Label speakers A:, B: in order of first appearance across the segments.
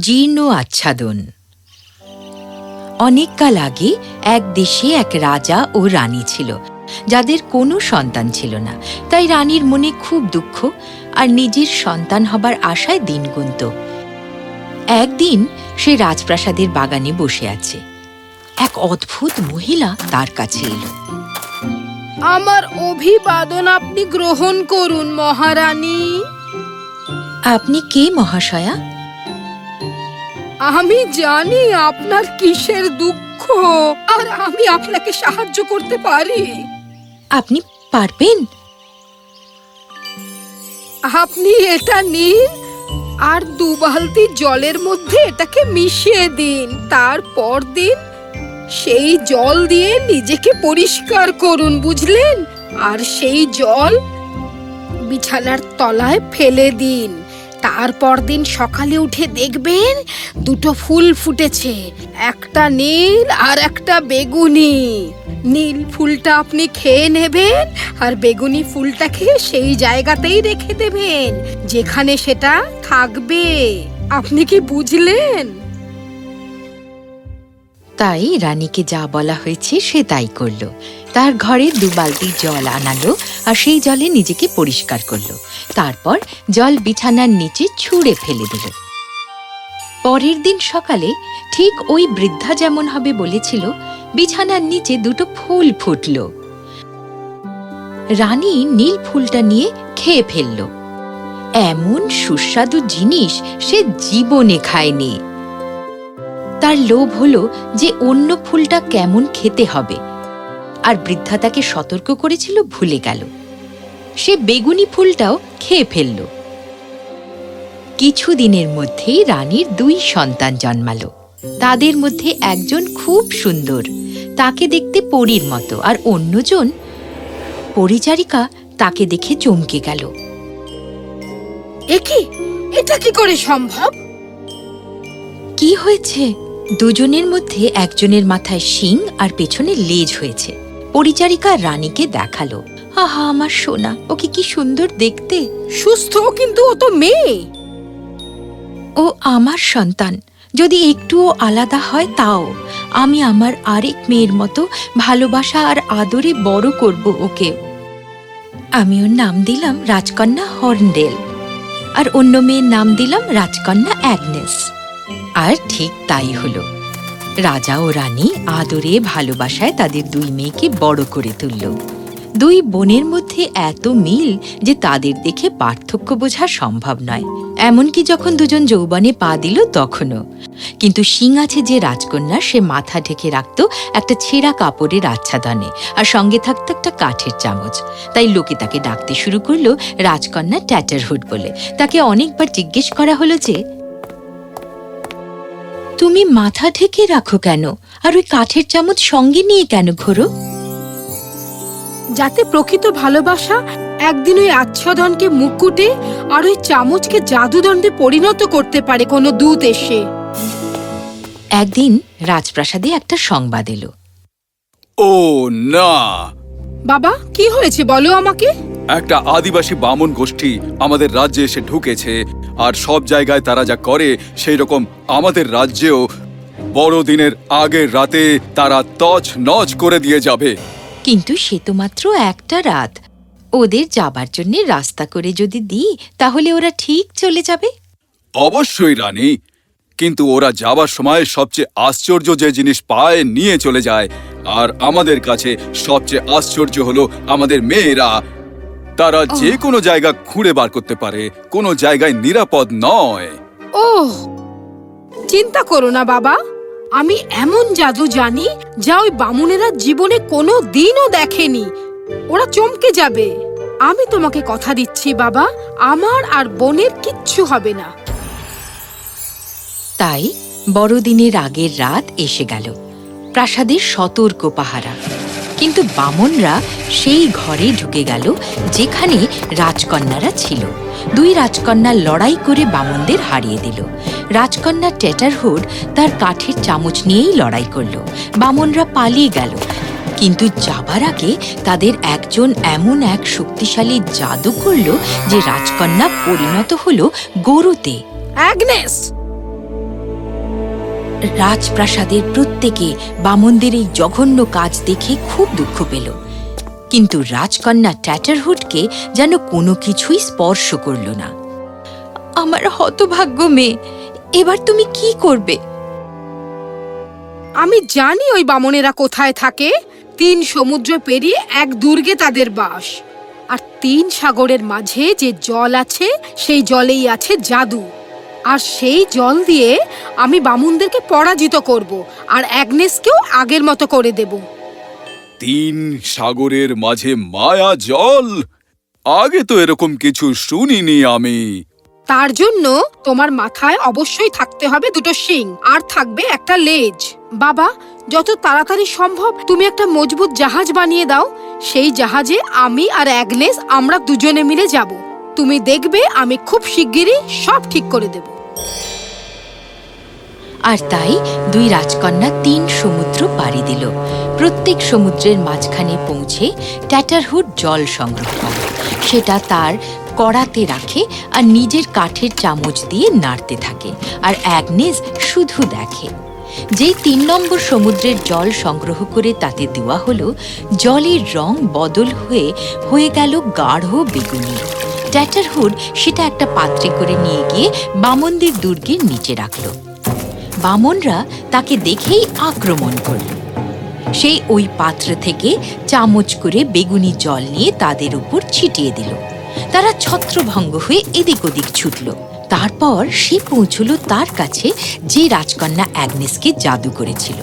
A: জীর্ণ আচ্ছাদন। অনেককাল আগে এক দেশে এক রাজা ও রানী ছিল যাদের কোনো সন্তান ছিল না। তাই রানীর মনে খুব দুঃখ আর নিজের সন্তান হবার আশায় দিন গুনত। একদিন সে রাজপ্রাসাদের বাগানে বসে আছে। এক অদ্ভুত মহিলা তার কাছে এলো।
B: আমার অভিবাদন আপনি গ্রহণ করুন মহারানী।
A: আপনি কে মহাশয়া?
B: আমি জানি আপনার কিসের দুঃখ আর আমি আপনাকে সাহায্য করতে পারি।
A: আপনি পারবেন?
B: আপনি এটা নিন আর দু বালতি জলের মধ্যে এটাকে মিশিয়ে দিন। তারপর দিন সেই জল দিয়ে নিজেকে পরিষ্কার করুন বুঝলেন? আর সেই জল বিছানার তলায় ফেলে দিন। তারপর দিন সকালে উঠে দেখবেন দুটো ফুল ফুটেছে। একটা নীল আর একটা বেগুনি। নীল ফুলটা আপনি খেয়ে নেবেন আর বেগুনি ফুলটা খেয়ে সেই জায়গাতেই রেখে দেবেন, যেখানে সেটা থাকবে। আপনি কি বুঝলেন?
A: তাই রানীকে যা বলা হয়েছে সে তাই করল। তার ঘরে দু বালতি জল আনালো আর সেই জলে নিজেকে পরিষ্কার করল। তারপর জল বিছানার নিচে ছুঁড়ে ফেলে দিল। পরের দিন সকালে ঠিক ওই বৃদ্ধা যেমন হবে বলেছিল, বিছানার নিচে দুটো ফুল ফুটল। রানী নীল ফুলটা নিয়ে খেয়ে ফেলল। এমন সুস্বাদু জিনিস সে জীবনে খায়নি। তার লোভ হলো যে অন্য ফুলটা কেমন খেতে হবে। আর বৃদ্ধা তাকে সতর্ক করেছিল ভুলে গেল। সে বেগুনি ফুলটাও খেয়ে ফেলল। কিছুদিনের মধ্যেই রানীর দুই সন্তান জন্মালো। তাদের মধ্যে একজন খুব সুন্দর তাকে দেখতে পরীর মতো আর অন্যজন পরিচারিকা তাকে দেখে চমকে গেল।
B: একি এটা কি করে সম্ভব?
A: কি হয়েছে? দুজনের মধ্যে একজনের মাথায় শিং আর পেছনে লেজ হয়েছে। পরিচারিকা রানীকে দেখাল। আহা আমার সোনা ওকে কি সুন্দর দেখতে।
B: সুস্থ কিন্তু ও তো মেয়ে।
A: ও আমার সন্তান যদি একটুও আলাদা হয় তাও। আমি আমার আরেক মেয়ের মতো ভালোবাসা আর আদরে বড় করব ওকে। আমি ওর নাম দিলাম রাজকন্যা হর্নডেল আর অন্য মেয়ের নাম দিলাম রাজকন্যা অ্যাগনেস। আর ঠিক তাই হলো। রাজা ও রানী আদরে ভালোবাসায় তাদের দুই মেয়েকে বড় করে তুলল। দুই বোনের মধ্যে এত মিল যে তাদের দেখে পার্থক্য বোঝা সম্ভব নয়। এমনকি যখন দুজন যৌবনে পা দিল তখনও। কিন্তু শিং আছে যে রাজকন্যা, সে মাথা ঢেকে রাখত একটা ছেঁড়া কাপড়ের আচ্ছাদনে আর সঙ্গে থাকত একটা কাঠের চামচ। তাই লোকে তাকে ডাকতে শুরু করল রাজকন্যা ট্যাটারহুড বলে। তাকে অনেকবার জিজ্ঞেস করা হলো যে তুমি মাথা ঢেকে রাখো কেন? আর ওই কাঠের চামচ সঙ্গে নিয়ে কেন ঘোরো?
B: যাতে প্রকৃত ভালোবাসা একদিন ওই আচ্ছাদনকে মুকুটে আর ওই চামচকে জাদুদণ্ডে পরিণত করতে পারে কোনো দূত এসে।
A: একদিন রাজপ্রাসাদে একটা সংবাদ এলো।
C: ও না।
B: বাবা কি হয়েছে বলো আমাকে?
C: একটা আদিবাসী বামন গোষ্ঠী আমাদের রাজ্যে এসে ঢুকেছে। আর সব জায়গায় তারা যা করে সেই রকম আমাদের রাজ্যেও বড়দিনের আগের রাতে তারা তছ নচ করে দিয়ে যাবে।
A: কিন্তু সে তো মাত্র একটা রাত। ওদের যাবার জন্য রাস্তা করে যদি দিই তাহলে ওরা ঠিক চলে যাবে।
C: অবশ্যই রানী। কিন্তু ওরা যাবার সময় সবচেয়ে আশ্চর্য যে জিনিস পায় নিয়ে চলে যায়। আর আমাদের কাছে সবচেয়ে আশ্চর্য হলো আমাদের মেয়েরা। তারা যে কোনো জায়গা খুঁড়ে বার করতে পারে কোনো জায়গায় নিরাপদ নয়।
B: ওহ চিন্তা করো না বাবা। আমি এমন জাদু জানি যা ওই বামুনেরা জীবনে কোনো দিনও দেখেনি। ওরা চমকে যাবে। আমি তোমাকে কথা দিচ্ছি বাবা আমার আর বোনের কিচ্ছু হবে না।
A: তাই বড়দিনের আগের রাত এসে গেল। প্রাসাদের সতর্ক পাহারা। কিন্তু বামনরা সেই ঘরে ঢুকে গেল যেখানে রাজকন্যারা ছিল। দুই রাজকন্যা লড়াই করে বামনদের হারিয়ে দিল। রাজকন্যা টেটারহুড তার কাঠের চামচ নিয়েই লড়াই করল। বামনরা পালিয়ে গেল। কিন্তু যাবার আগে তাদের একজন এমন এক শক্তিশালী জাদু করল যে রাজকন্যা পরিণত হল গরুতে। রাজপ্রাসাদের প্রত্যেকে বামনদের এই জঘন্য কাজ দেখে খুব দুঃখ পেল। কিন্তু রাজকন্যা ট্যাটারহুডকে যেন কোনো কিছুই স্পর্শ করল না। আমার হতভাগ্য মেয়ে, এবার তুমি কি করবে?
B: আমি জানি ওই বামনেরা কোথায় থাকে। তিন সমুদ্র পেরিয়ে এক দুর্গে তাদের বাস। আর তিন সাগরের মাঝে যে জল আছে, সেই জলেই আছে জাদু। আর সেই জল দিয়ে আমি বামুনদেরকে পরাজিত করব আর অ্যাগনেসকেও আগের মতো করে দেব।
C: তিন সাগরের মাঝে মায়া জল? আগে তো এরকম কিছু শুনিনি আমি।
B: তার জন্য তোমার মাথায় অবশ্যই থাকতে হবে দুটো শিং আর থাকবে একটা লেজ। বাবা যত তাড়াতাড়ি সম্ভব তুমি একটা মজবুত জাহাজ বানিয়ে দাও। সেই জাহাজে আমি আর অ্যাগনেস আমরা দুজনে মিলে যাব। তুমি দেখবে আমি খুব শিগগিরই সব ঠিক করে দেব।
A: আর তাই দুই রাজকন্যা তিন সমুদ্র পাড়ি দিল। প্রত্যেক সমুদ্রের মাঝখানে পৌঁছে ট্যাটারহুড জল সংগ্রহ করে। সেটা তার কড়াতে রাখে আর নিজের কাঠের চামচ দিয়ে নাড়তে থাকে আর অ্যাগনেস শুধু দেখে। যেই তিন নম্বর সমুদ্রের জল সংগ্রহ করে তাতে দেওয়া হলো, জলের রং বদল হয়ে হয়ে গেল গাঢ় বেগুনি। ট্যাটারহুড সেটা একটা পাত্রে করে নিয়ে গিয়ে বামনদের দুর্গের নিচে রাখল। বামনরা তাকে দেখেই আক্রমণ করল। সেই ওই পাত্র থেকে চামচ করে বেগুনি জল নিয়ে তাদের উপর ছিটিয়ে দিল। তারা ছত্রভঙ্গ হয়ে এদিক ওদিক ছুটল। তারপর সে পৌঁছল তার কাছে, যে রাজকন্যা অ্যাগনেসকে জাদু করেছিল।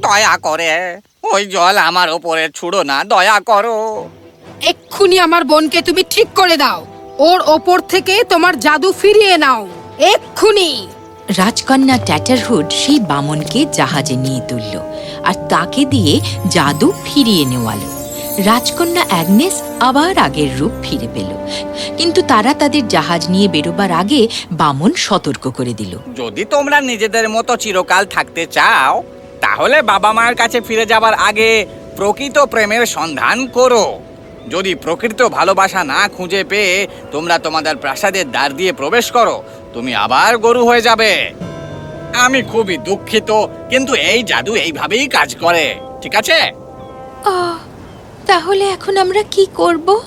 D: দয়া করে, ওই জল আমার ওপরে ছুড়ো না, দয়া করো।
B: এক্ষুনি আমার বোনকে তুমি ঠিক করে দাও। ওর ওপর থেকে তোমার জাদু ফিরিয়ে নাও। এক্ষুনি।
A: রাজকন্যা ট্যাটারহুড সেই বামনকে জাহাজে নিয়ে তুলল আর তাকে দিয়ে জাদু ফিরিয়ে নেওয়ালো। রাজকন্যা অ্যাগনেস আবার আগের রূপ ফিরে পেল। কিন্তু তারা তাদের জাহাজ নিয়ে বেরোবার আগে বামন সতর্ক করে দিল।
D: যদি তোমরা নিজেদের মতো চিরকাল থাকতে চাও তাহলে বাবা মায়ের কাছে ফিরে যাবার আগে প্রকৃত প্রেমের সন্ধান করো। যদি প্রকৃত ভালোবাসা না খুঁজে পেয়ে তোমরা তোমাদের প্রাসাদের দ্বার দিয়ে প্রবেশ করো তুমি আবার গরু হয়ে যাবে। আমি খুবই দুঃখিত কিন্তু এই জাদু এইভাবেই কাজ করে ঠিক আছে?
A: তাহলে এখন আমরা কি করব?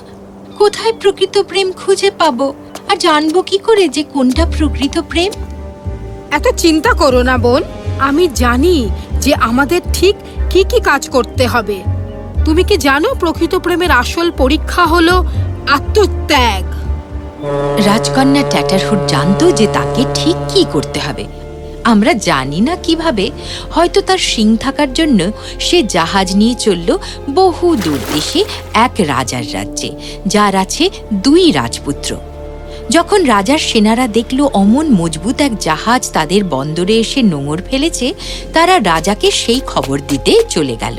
A: কোথায় প্রকৃত প্রেম খুঁজে পাবো? আর জানব কি করে যে কোনটা প্রকৃত প্রেম?
B: এত চিন্তা করো না বোন। আমি জানি যে আমাদের ঠিক কি কি কাজ করতে হবে। তুমি কি জানো প্রকৃত প্রেমের আসল পরীক্ষা হলো আত্মত্যাগ?
A: রাজকন্যা ট্যাটারহুড জানতো যে তাকে ঠিক কি করতে হবে। আমরা জানি না কীভাবে, হয়তো তার শিং থাকার জন্য সে জাহাজ নিয়ে চলল বহু দূর দেশে এক রাজার রাজ্যে, যার আছে দুই রাজপুত্র। যখন রাজার সেনারা দেখল অমন মজবুত এক জাহাজ তাদের বন্দরে এসে নোঙর ফেলেছে, তারা রাজাকে সেই খবর দিতে চলে গেল।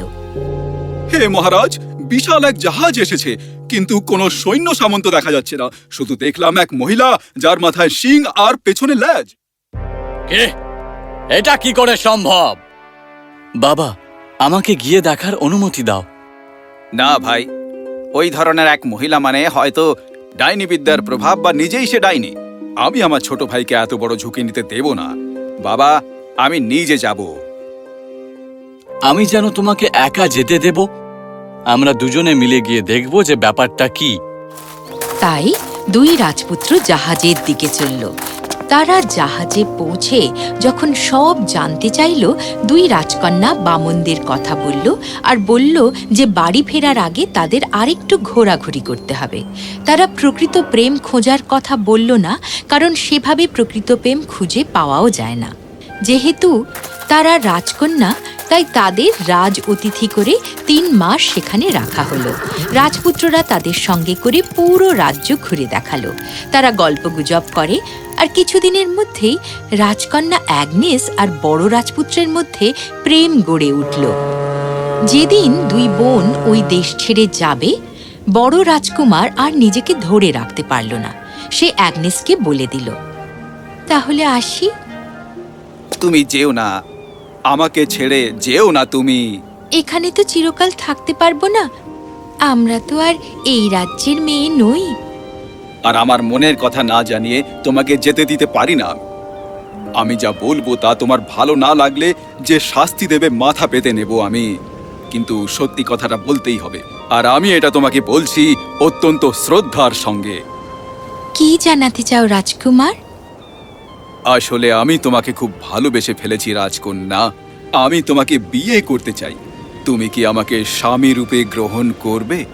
C: হে মহারাজ বিশাল এক জাহাজ এসেছে কিন্তু কোনো সৈন্য সামন্ত দেখা যাচ্ছে না। শুধু দেখলাম এক মহিলা যার মাথায় শিং আর পেছনে ল্যাজ।
D: কে? এটা কি করে সম্ভব? বাবা আমাকে গিয়ে দেখার অনুমতি দাও।
C: না ভাই ওই ধরনের এক মহিলা মানে হয়তো ডাইনি বিদ্যার প্রভাব বা নিজেই সে ডাইনি। আমি আমার ছোট ভাইকে এত বড় ঝুঁকি নিতে দেব না। বাবা আমি নিজে যাব।
D: আমি যেন তোমাকে একা যেতে দেব আমরা দুজনে মিলে গিয়ে দেখব যে ব্যাপারটা কি।
A: তাই দুই রাজপুত্র জাহাজের দিকে চলল। তারা জাহাজে পৌঁছে যখন সব জানতে চাইল, দুই রাজকন্যা বামনদের কথা বলল আর বলল যে বাড়ি ফেরার আগে তাদের আরেকটু ঘোরাঘুরি করতে হবে। তারা প্রকৃত প্রেম খোঁজার কথা বলল না, কারণ সেভাবে প্রকৃত প্রেম খুঁজে পাওয়াও যায় না। যেহেতু তারা রাজকন্যা তাই তাদের রাজ অতিথি করে তিন মাস সেখানে রাখা হলো। রাজপুত্ররা তাদের সঙ্গে করে পুরো রাজ্য ঘুরে দেখাল। তারা গল্পগুজব করে, আর কিছুদিনের মধ্যেই রাজকন্যা অ্যাগনেস আর বড় রাজপুত্রের মধ্যে প্রেম গড়ে উঠল। যেদিন দুই বোন ওই দেশ ছেড়ে যাবে, বড় রাজকুমার আর নিজেকে ধরে রাখতে পারল না। সে অ্যাগনেসকে বলে দিল, তাহলে আসি?
C: তুমি যেও না আমাকে ছেড়ে যেও না তুমি।
A: এখানে তো চিরকাল থাকতে পারব না। আমরা তো আর এই রাজ্যের মেয়ে নই।
C: আর আমার মনের কথা না জানিয়ে তোমাকে যেতে দিতে পারি না। আমি যা বলব তা তোমার ভালো না লাগলে যে শাস্তি দেবে মাথা পেতে নেব আমি। কিন্তু সত্যি কথাটা বলতেই হবে। আর আমি এটা তোমাকে বলছি অত্যন্ত শ্রদ্ধার সঙ্গে।
A: কি জানাতে চাও রাজকুমার?
C: আসলে আমি তোমাকে খুব ভালোবেসে ফেলেছি রাজকন্যা। আমি তোমাকে বিয়ে করতে চাই। তুমি কি আমাকে স্বামী রূপে গ্রহণ করবে?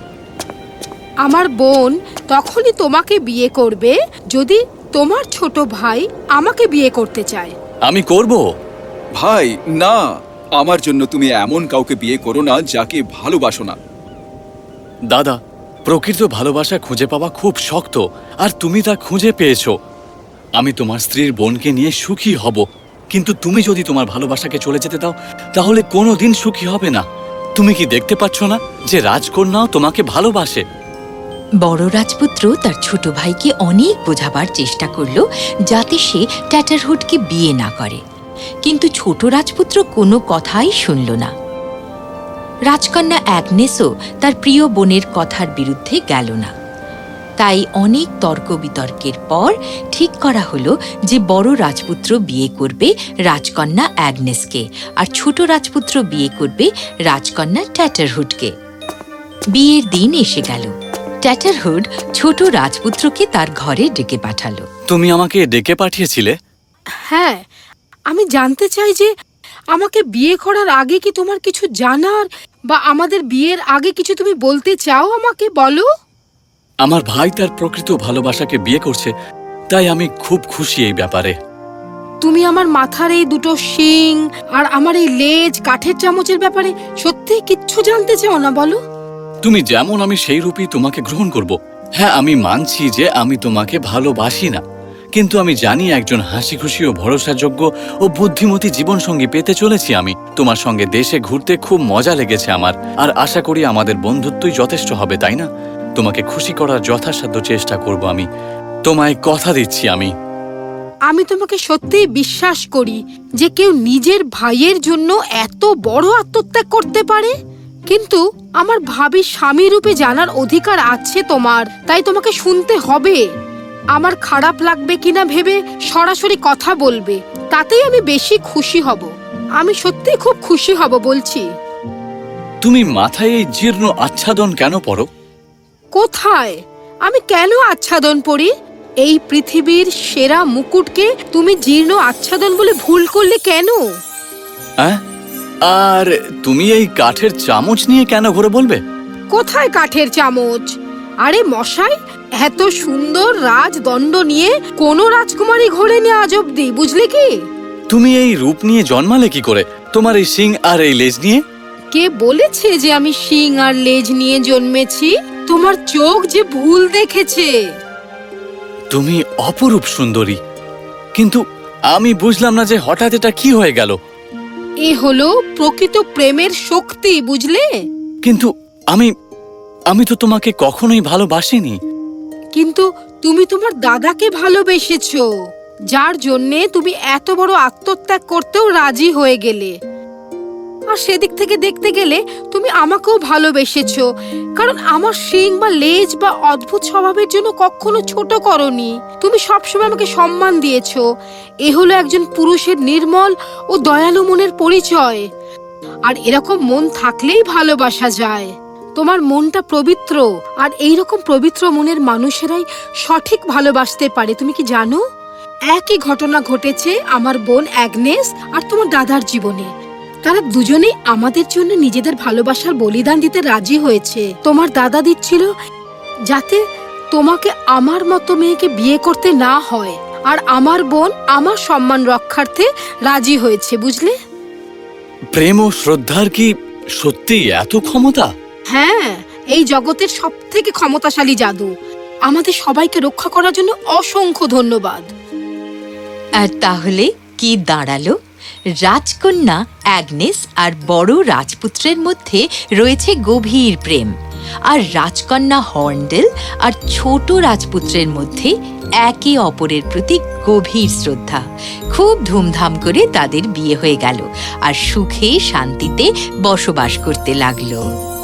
B: আমার বোন তখনই তোমাকে বিয়ে করবে যদি তোমার ছোট ভাই আমাকে বিয়ে করতে চায়।
E: আমি করব।
C: ভাই না। আমার জন্য তুমি এমন কাউকে বিয়ে করো না যাকে ভালোবাসো না।
E: দাদা প্রকৃত ভালোবাসা খুঁজে পাওয়া খুব শক্ত আর তুমি তা খুঁজে পেয়েছ। আমি তোমার স্ত্রীর বোনকে নিয়ে সুখী হব। কিন্তু তুমি যদি তোমার ভালোবাসাকে চলে যেতে দাও, তাহলে কোনো দিন সুখী হবে না। তুমি কি দেখতে পাচ্ছ না যে রাজকন্যাও তোমাকে ভালোবাসে?
A: বড় রাজপুত্র তার ছোট ভাইকে অনেক বোঝাবার চেষ্টা করল, যাতে সে ট্যাটারহুডকে বিয়ে না করে। কিন্তু ছোট রাজপুত্র কোনো কথাই শুনল না। রাজকন্যা অ্যাগনেসও তার প্রিয় বোনের কথার বিরুদ্ধে গেল না। তাই অনেক তর্ক বিতর্কের পর ঠিক করা হলো যে বড় রাজপুত্র বিয়ে করবে রাজকন্যা অ্যাগনেসকে আর ছোট রাজপুত্র বিয়ে করবে রাজকন্যা ট্যাটারহুডকে। বিয়ের দিন এসে গেল। ট্যাটারহুড ছোট রাজপুত্রকে তার ঘরে ডেকে পাঠালো।
E: তুমি আমাকে ডেকে পাঠিয়েছিলে?
B: হ্যাঁ আমি জানতে চাই যে আমাকে বিয়ে করার আগে কি তোমার কিছু জানার বা আমাদের বিয়ের আগে কিছু তুমি বলতে চাও আমাকে বলো।
E: আমার ভাই তার প্রকৃত ভালোবাসাকে বিয়ে করছে তাই আমি খুব খুশি এই ব্যাপারে।
B: তুমি আমার মাথার এই দুটো শিং আর আমার এই লেজ কাঠের চামচের ব্যাপারে সত্যি কিচ্ছু জানতে চাও না বলো।
E: তুমি যেমন আমি সেই রূপই তোমাকে গ্রহণ করব হ্যাঁ আমি মানছি যে আমি তোমাকে ভালোবাসি না। কিন্তু আমি জানি একজন হাসি খুশি ও ভরসাযোগ্য ও বুদ্ধিমতী জীবনসঙ্গী পেতে চলেছি আমি। তোমার সঙ্গে দেশে ঘুরতে খুব মজা লেগেছে আমার আর আশা করি আমাদের বন্ধুত্বই যথেষ্ট হবে তাই না? তোমাকে খুশি করার যথাসাধ্য চেষ্টা করব আমি। তোমায় কথা দিচ্ছি আমি।
B: আমি তোমাকে সত্যিই বিশ্বাস করি যে কেউ নিজের ভাইয়ের জন্য এত বড় আত্মত্যাগ করতে পারে। কিন্তু আমার ভাবি স্বামী রূপে জানার অধিকার আছে তোমার তাই তোমাকে শুনতে হবে। আমার খারাপ লাগবে কিনা ভেবে সরাসরি কথা বলবে তাতেই আমি বেশি খুশি হব। আমি সত্যিই খুব খুশি হব বলছি।
E: তুমি মাথায় এই জীর্ণ আচ্ছাদন কেন পরো
B: কোথায়? আমি কেন আচ্ছাদন পরি এই পৃথিবীর সেরা মুকুটকে তুমি জীর্ণ আচ্ছাদন বলে ভুল করলে কেন?
E: আর তুমি এই কাঠের চামচ নিয়ে কেন ঘুরে বলবে?
B: কোথায় কাঠের চামচ? আরে মশাই এত সুন্দর রাজদণ্ড নিয়ে কোনো রাজকুমারী ঘোরে নিয়ে আজ অব্দি বুঝলে কি?
E: তুমি এই রূপ নিয়ে জন্মালে কি করে? তোমার এই সিং আর এই লেজ নিয়ে?
B: কে বলেছে যে আমি শিং আর লেজ নিয়ে জন্মেছি? তোমার চোখ যে ভুল দেখেছে।
E: তুমি অপরূপ সুন্দরী। কিন্তু আমি বুঝলাম না যে হঠাৎ এটা কি হয়ে গেল।
B: এ হলো প্রকৃত প্রেমের শক্তি বুঝলে?
E: কিন্তু আমি আমি তো তোমাকে কখনোই ভালোবাসিনি।
B: কিন্তু তুমি তোমার দাদাকে ভালোবেসেছো যার জন্যে তুমি এত বড় আত্মত্যাগ করতেও রাজি হয়ে গেলে। আর সেদিক থেকে দেখতে গেলে তুমি আমাকেও ভালোবেসেছ। কারণ আমার শিং বা লেজ বা অদ্ভুত স্বভাবের জন্য কখনো ছোট করনি। তুমি সবসময় আমাকে সম্মান দিয়েছ। এ হলো একজন পুরুষের নির্মল ও দয়ালু মনের পরিচয়। আর এরকম মন থাকলেই ভালোবাসা যায়। তোমার মনটা পবিত্র, আর এই রকম পবিত্র মনের মানুষেরাই সঠিক ভালোবাসতে পারে, তুমি কি জানো? একই ঘটনা ঘটেছে আমার বোন অ্যাগনেস আর তোমার দাদার জীবনে। তারা দুজনেই আমাদের জন্য নিজেদের ভালোবাসার বলিদান দিতে রাজি হয়েছে। তোমার দাদা দিচ্ছিল যাতে তোমাকে আমার মতো মেয়েকে বিয়ে করতে না হয় আর আমার বোন আমার সম্মান রক্ষার্থে রাজি হয়েছে বুঝলে?
E: প্রেম ও শ্রদ্ধার কি সত্যি এত ক্ষমতা?
B: হ্যাঁ এই জগতের সব থেকে ক্ষমতাশালী জাদু। আমাদের সবাইকে রক্ষা করার জন্য অসংখ্য ধন্যবাদ।
A: আর তাহলে কি দাঁড়াল? রাজকন্যা অ্যাগনেস আর বড় রাজপুত্রের মধ্যে রয়েছে গভীর প্রেম। আর রাজকন্যা হর্নডেল আর ছোট রাজপুত্রের মধ্যে একে অপরের প্রতি গভীর শ্রদ্ধা। খুব ধুমধাম করে তাদের বিয়ে হয়ে গেল আর সুখে শান্তিতে বসবাস করতে লাগল।